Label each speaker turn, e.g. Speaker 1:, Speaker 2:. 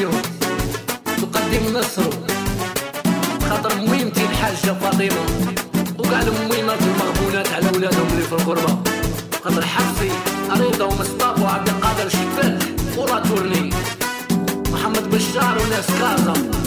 Speaker 1: dédication تقدم نصرو خاطر ميمتي الحاجة فاطمة. وكاع الميمات المغبونات على ولادهم اللي في الغربة. خاطر حفصي رضا ومصطفى وعبد القادر شبال ورا تورني. محمد بشار وناس كازا.